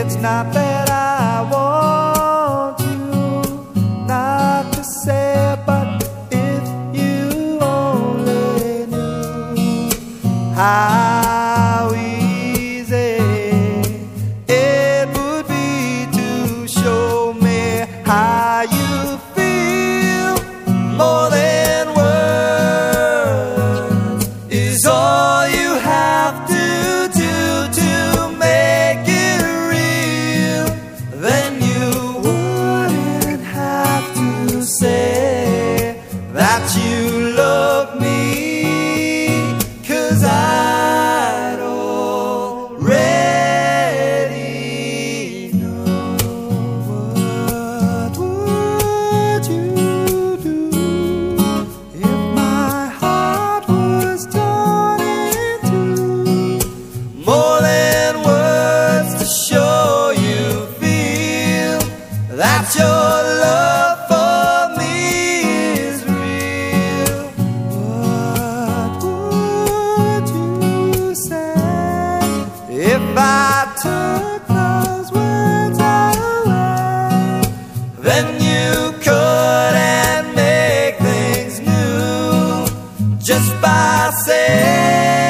It's not that that you love me. Cause I'd already know what would you do if my heart was torn more than words to show you feel that you're. when you could and make things new just by saying